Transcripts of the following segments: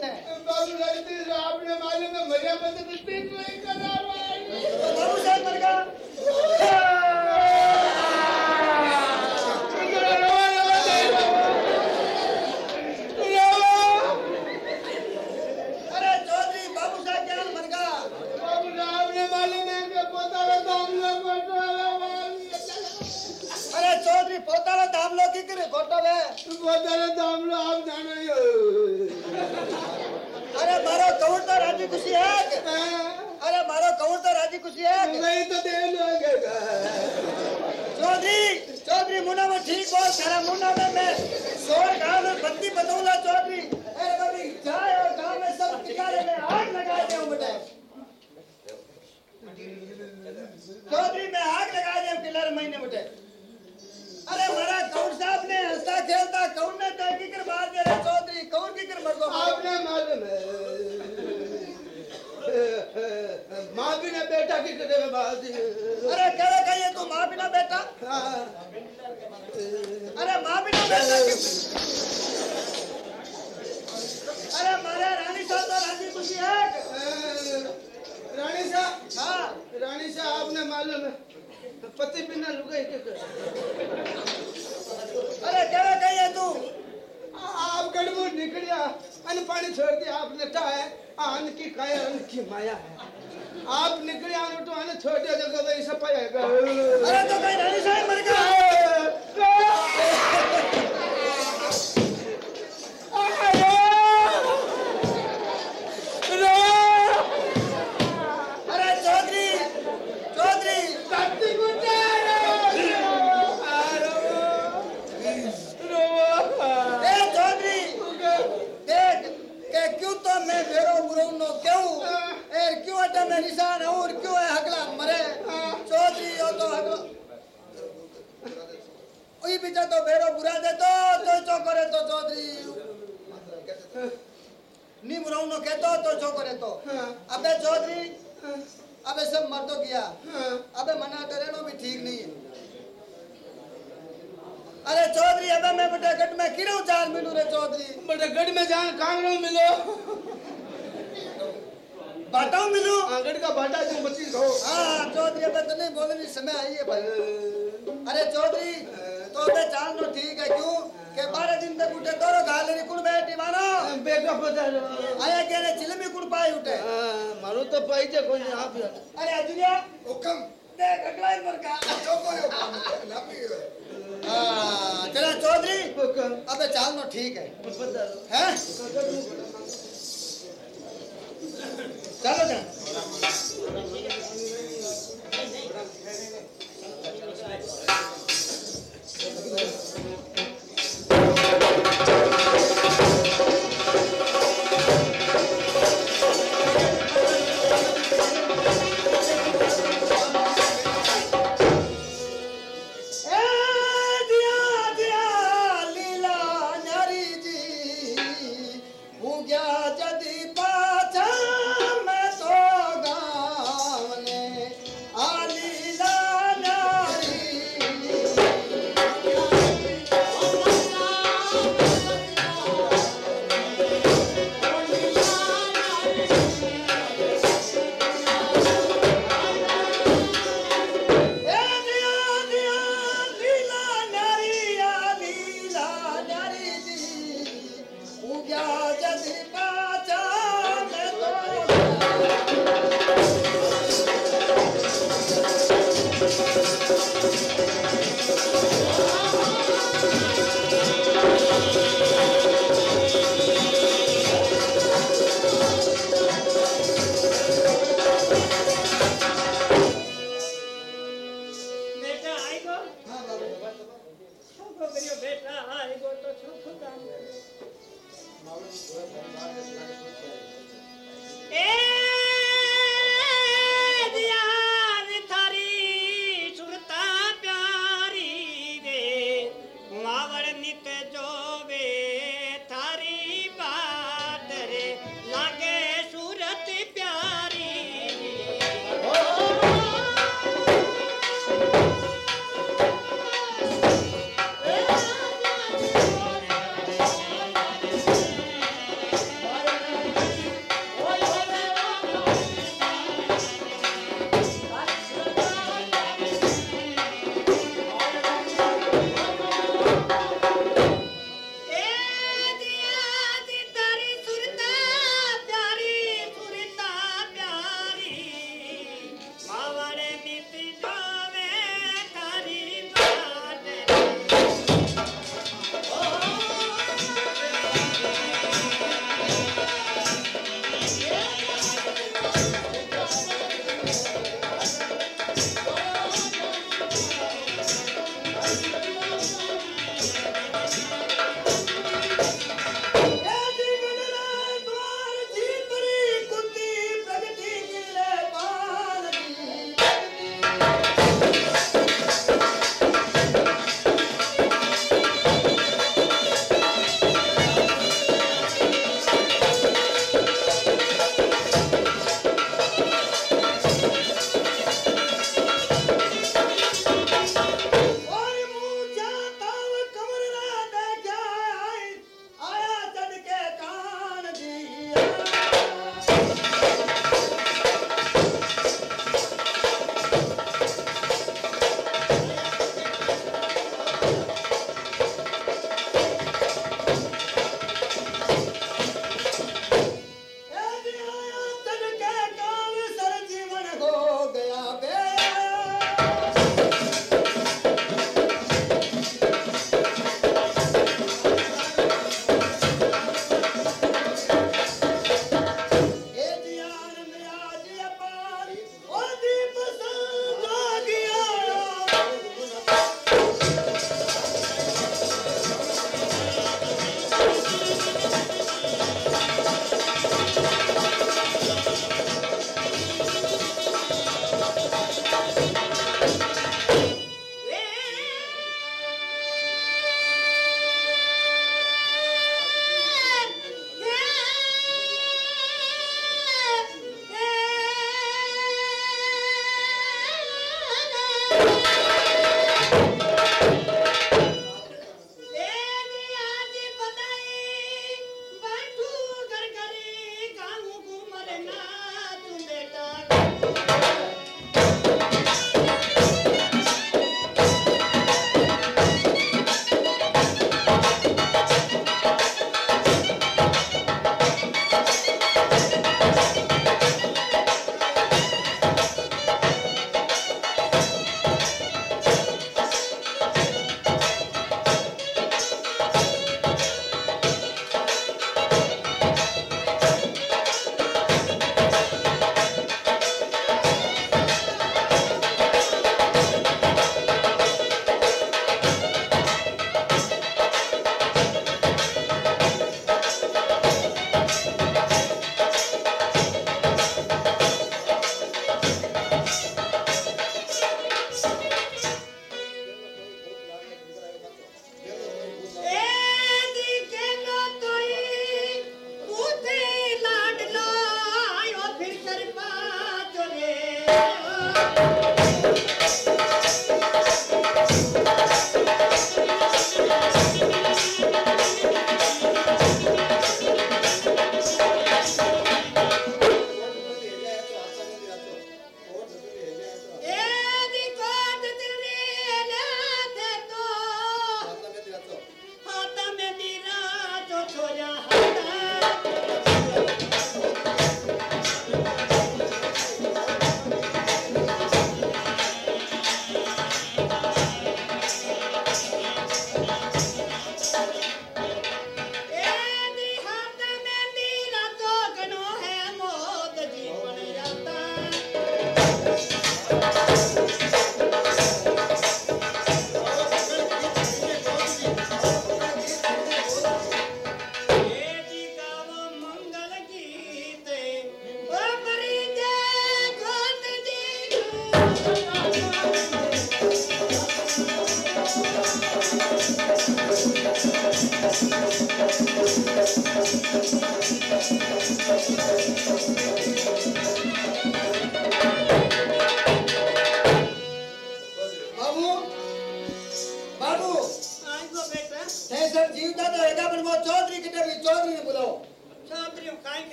ने बाबू लगती आपने मालूम है मरिया बंद कितनी नहीं करा तो बाबू साहब अरे चौधरी साहब मालूम है कि पोता तो हम लोग को મારો કઉર તો રાજી ખુશી હે કે? અરે મારો કઉર તો રાજી ખુશી હે કે? नहीं तो दे लोगे चौधरी चौधरी मुन्ना में ठीक हो सारा मुन्ना में मैं सोर पति बिना लुगाई के कर। अरे क्या कहिए तू? आप गड़बड़ निकलिया। अन्न पानी छोड़ दिया। आपने कहा है। अन्न की काया अन्न की माया है। आप निकलिया आने तो अन्न छोड़ दिया। जगह तो सब पाया अरे तो कहीं रानी साहब मर गया। ओई बीचा तो भेरो बुरा दे तो तो चो करे तो चौधरी नी बुरौनो कहतो तो चो करे तो। अबे चौधरी अबे सब मर तो गया अबे मना डरेनो भी ठीक नहीं है। अरे चौधरी अबे मैं बेटा गट में किरो चाल मिलू रे चौधरी बड़े गढ़ में जान कांगड़ो मिलो। बाटाऊ मिलू। आंगड़ का बाटा जो बची रहो हाँ चौधरी अबे तो नहीं बोलने समय आई है भाई। अरे। चौधरी तो अबे चाल नो ठीक है क्यों? के बारह दिन तक उठे तोरो गाले नी कुड़ बैठी मानो? बेगा पता आया के ने चिलमी कुड़ पाई उठे? मारो तो पाई जे कोई आप अरे अजुलिया हुकम। दे गटलाई पर का? चौको हाँ। चला चौधरी? अबे चाल नो ठीक है। हैं? चलो जा।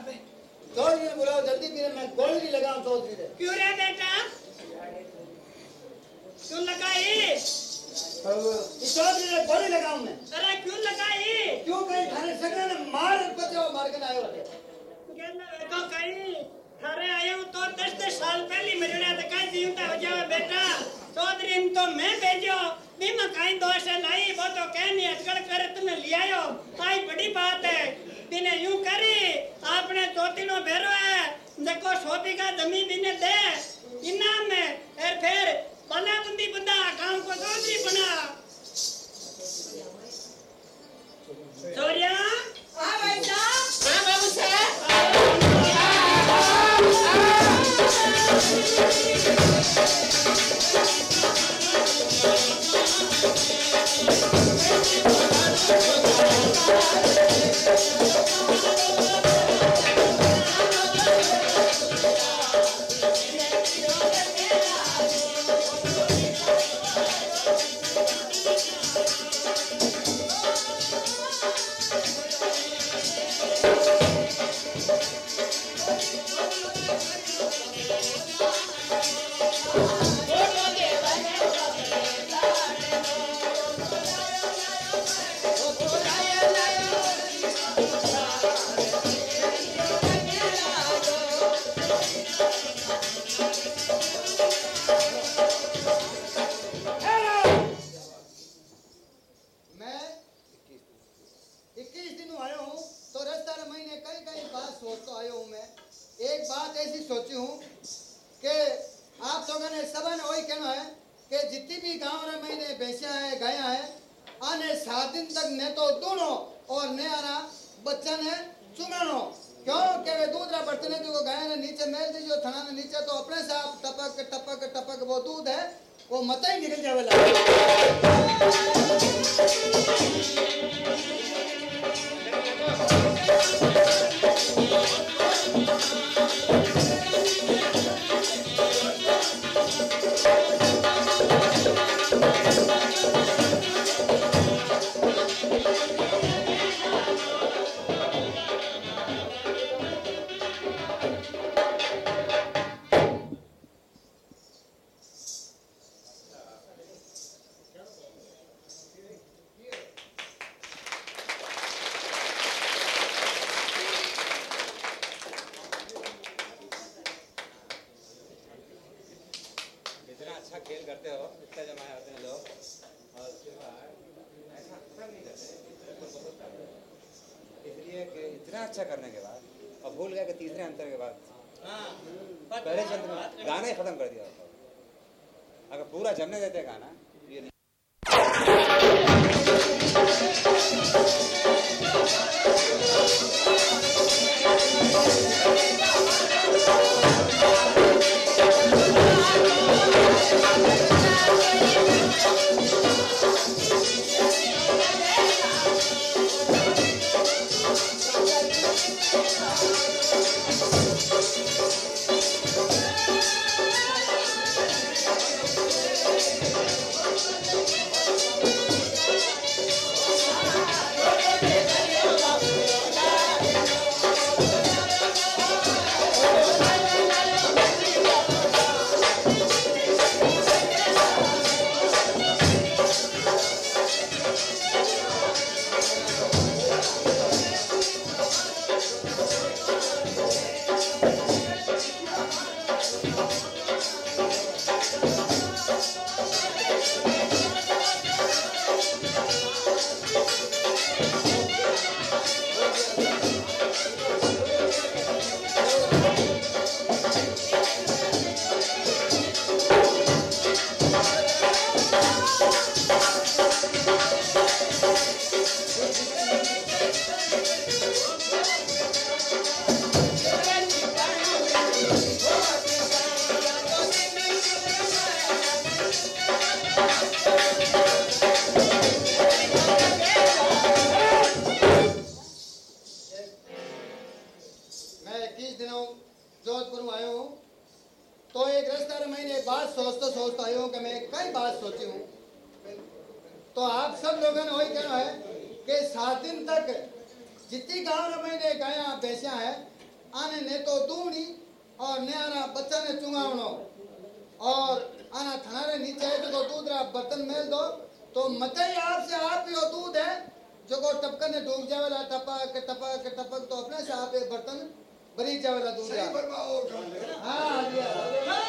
चौधरी बुलाओ जल्दी मैं गोल्ड ही चौधरी ने क्यों रे बेटा? क्यों लगाई? चौधरी गोली लगाऊँ मैं। अरे क्यों लगाई? क्यों कहीं थाने सगरे ने मार बचाओ मार के आयो तो कहीं। थारे आयो तो दस दस साल पहले मरे था जीवता हो जावे बेटा। चौधरी तो मैं भेजो। बीमा कहीं दोष है नहीं वो तो कहनी अटकड़ कर तुम्हें ले आयो। आई बड़ी बात है। बिने यूँ करी आपने चौथी नो भेरो है। देखो सोपी का ज़मीन बिने दे इनाम में और फिर बना बंदी बंदा काम को चौधरी बना। सूर्या हाँ भाई नीचे तो से आप टपक टपक टपक, वो दूध है, वो मत ही निकल जाए अच्छा खेल करते हो इतना जमाए होते हैं लोग। और उसके बाद ऐसा अक्सर नहीं करते इसलिए कि इतना अच्छा करने के बाद और भूल गए कि तीसरे अंतर के बाद पहले चंद में गाना ही खत्म कर दिया अगर पूरा जमने देते गाना तो ये नहीं। आप बर्तन मेल दो। तो मकई आपसे आप ही दूध है। जो को टपकन ने डूब जावेला टपक टपक टपक तो अपने से आप बर्तन भरी जावे ला दूध हाँ जी हाँ।